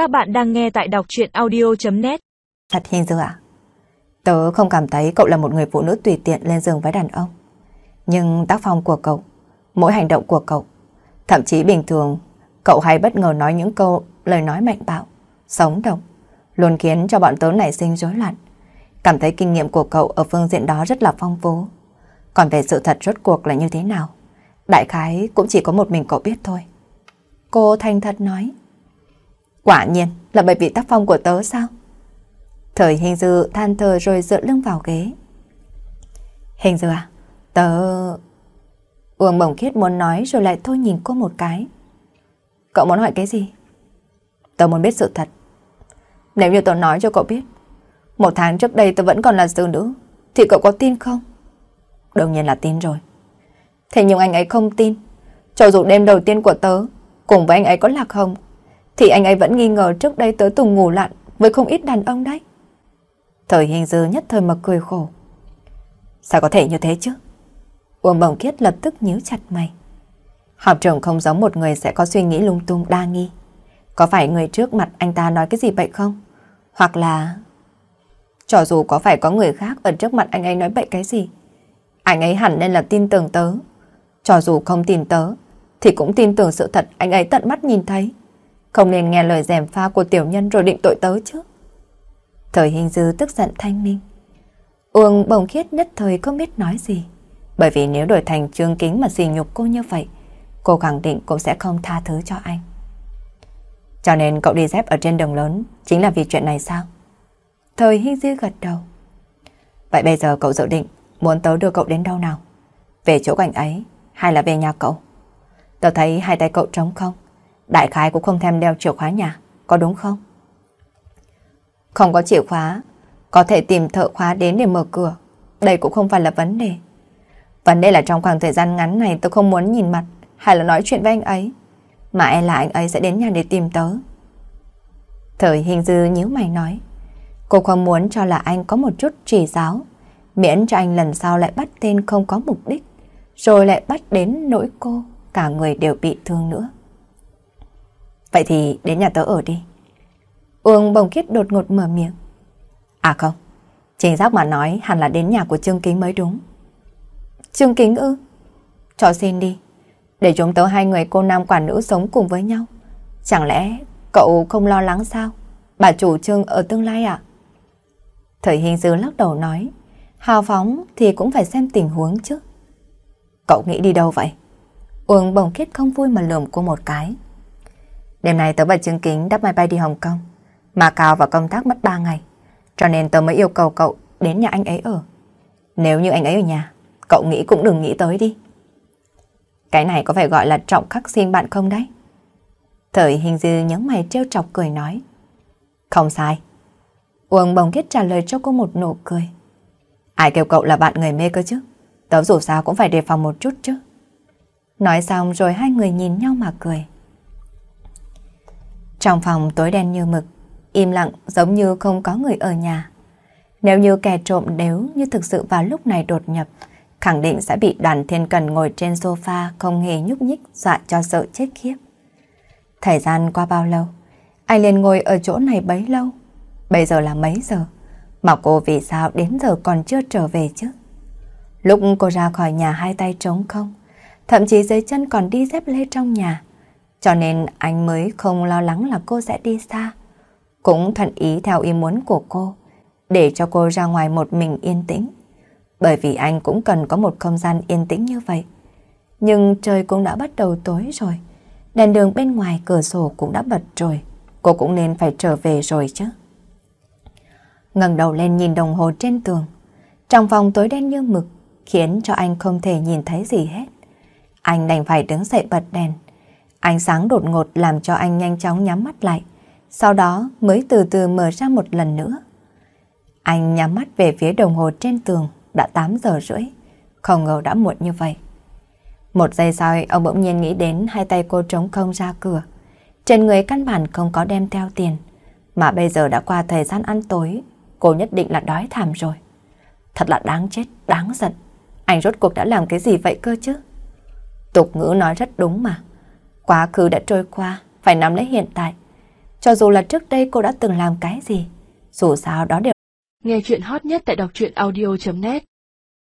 Các bạn đang nghe tại đọc chuyện audio.net Thật hình dư ạ. Tớ không cảm thấy cậu là một người phụ nữ tùy tiện lên giường với đàn ông. Nhưng tác phong của cậu, mỗi hành động của cậu, thậm chí bình thường, cậu hay bất ngờ nói những câu lời nói mạnh bạo, sống động, luôn khiến cho bọn tớ nảy sinh rối loạn. Cảm thấy kinh nghiệm của cậu ở phương diện đó rất là phong phú. Còn về sự thật rốt cuộc là như thế nào? Đại khái cũng chỉ có một mình cậu biết thôi. Cô thành thật nói. Quả nhiên là bởi vì tác phong của tớ sao? Thời hình dư than thờ rồi dựa lưng vào ghế. Hình dư à? Tớ... Uông bổng khiết muốn nói rồi lại thôi nhìn cô một cái. Cậu muốn hỏi cái gì? Tớ muốn biết sự thật. Nếu như tớ nói cho cậu biết, một tháng trước đây tớ vẫn còn là sư nữ, thì cậu có tin không? Đương nhiên là tin rồi. Thế nhưng anh ấy không tin. Cho dù đêm đầu tiên của tớ, cùng với anh ấy có lạc hồng, thì anh ấy vẫn nghi ngờ trước đây tớ từng ngủ lặn với không ít đàn ông đấy. Thời hình dư nhất thời mà cười khổ. Sao có thể như thế chứ? Uông Bồng Kiết lập tức nhíu chặt mày. Học trưởng không giống một người sẽ có suy nghĩ lung tung đa nghi. Có phải người trước mặt anh ta nói cái gì vậy không? Hoặc là... Cho dù có phải có người khác ở trước mặt anh ấy nói bậy cái gì, anh ấy hẳn nên là tin tưởng tớ. Cho dù không tin tớ, thì cũng tin tưởng sự thật anh ấy tận mắt nhìn thấy. Không nên nghe lời dèm pha của tiểu nhân rồi định tội tớ chứ. Thời hình dư tức giận thanh minh. Uông bồng khiết nhất thời không biết nói gì. Bởi vì nếu đổi thành trương kính mà xì nhục cô như vậy, cô khẳng định cũng sẽ không tha thứ cho anh. Cho nên cậu đi dép ở trên đường lớn chính là vì chuyện này sao? Thời hình dư gật đầu. Vậy bây giờ cậu dự định muốn tớ đưa cậu đến đâu nào? Về chỗ cảnh ấy hay là về nhà cậu? Tớ thấy hai tay cậu trống không? Đại khái cũng không thèm đeo chìa khóa nhà, có đúng không? Không có chìa khóa, có thể tìm thợ khóa đến để mở cửa. Đây cũng không phải là vấn đề. Vấn đề là trong khoảng thời gian ngắn này tôi không muốn nhìn mặt hay là nói chuyện với anh ấy. Mà e là anh ấy sẽ đến nhà để tìm tớ. Thời hình dư nhíu mày nói. Cô không muốn cho là anh có một chút chỉ giáo. Miễn cho anh lần sau lại bắt tên không có mục đích. Rồi lại bắt đến nỗi cô, cả người đều bị thương nữa. Vậy thì đến nhà tớ ở đi. Uông bồng khiết đột ngột mở miệng. À không, chính xác mà nói hẳn là đến nhà của Trương Kính mới đúng. Trương Kính ư? Cho xin đi, để chúng tớ hai người cô nam quả nữ sống cùng với nhau. Chẳng lẽ cậu không lo lắng sao? Bà chủ Trương ở tương lai ạ? Thời hình dư lắc đầu nói, hào phóng thì cũng phải xem tình huống chứ. Cậu nghĩ đi đâu vậy? Uông bồng khiết không vui mà lườm cô một cái. Đêm nay tớ và Trương Kính đắp máy bay đi Hồng Kông. Mà Cao vào công tác mất 3 ngày. Cho nên tớ mới yêu cầu cậu đến nhà anh ấy ở. Nếu như anh ấy ở nhà, cậu nghĩ cũng đừng nghĩ tới đi. Cái này có phải gọi là trọng khắc xin bạn không đấy? Thời hình dư nhớ mày trêu chọc cười nói. Không sai. Uông bồng kết trả lời cho cô một nụ cười. Ai kêu cậu là bạn người mê cơ chứ? Tớ dù sao cũng phải đề phòng một chút chứ. Nói xong rồi hai người nhìn nhau mà cười. Trong phòng tối đen như mực, im lặng giống như không có người ở nhà. Nếu như kẻ trộm nếu như thực sự vào lúc này đột nhập, khẳng định sẽ bị đoàn thiên cần ngồi trên sofa không hề nhúc nhích dọa cho sợ chết khiếp. Thời gian qua bao lâu? Anh liền ngồi ở chỗ này bấy lâu. Bây giờ là mấy giờ? Mà cô vì sao đến giờ còn chưa trở về chứ? Lúc cô ra khỏi nhà hai tay trống không, thậm chí dưới chân còn đi dép lê trong nhà. Cho nên anh mới không lo lắng là cô sẽ đi xa. Cũng thuận ý theo ý muốn của cô, để cho cô ra ngoài một mình yên tĩnh. Bởi vì anh cũng cần có một không gian yên tĩnh như vậy. Nhưng trời cũng đã bắt đầu tối rồi. Đèn đường bên ngoài cửa sổ cũng đã bật rồi. Cô cũng nên phải trở về rồi chứ. ngẩng đầu lên nhìn đồng hồ trên tường. Trong phòng tối đen như mực, khiến cho anh không thể nhìn thấy gì hết. Anh đành phải đứng dậy bật đèn. Ánh sáng đột ngột làm cho anh nhanh chóng nhắm mắt lại, sau đó mới từ từ mở ra một lần nữa. Anh nhắm mắt về phía đồng hồ trên tường, đã 8 giờ rưỡi, không ngờ đã muộn như vậy. Một giây sau, ông bỗng nhiên nghĩ đến hai tay cô trống không ra cửa. Trên người căn bản không có đem theo tiền, mà bây giờ đã qua thời gian ăn tối, cô nhất định là đói thảm rồi. Thật là đáng chết, đáng giận. Anh rốt cuộc đã làm cái gì vậy cơ chứ? Tục ngữ nói rất đúng mà. Quá khứ đã trôi qua, phải nắm lấy hiện tại. Cho dù là trước đây cô đã từng làm cái gì, dù sao đó đều Nghe chuyện hot nhất tại đọc truyện audio.net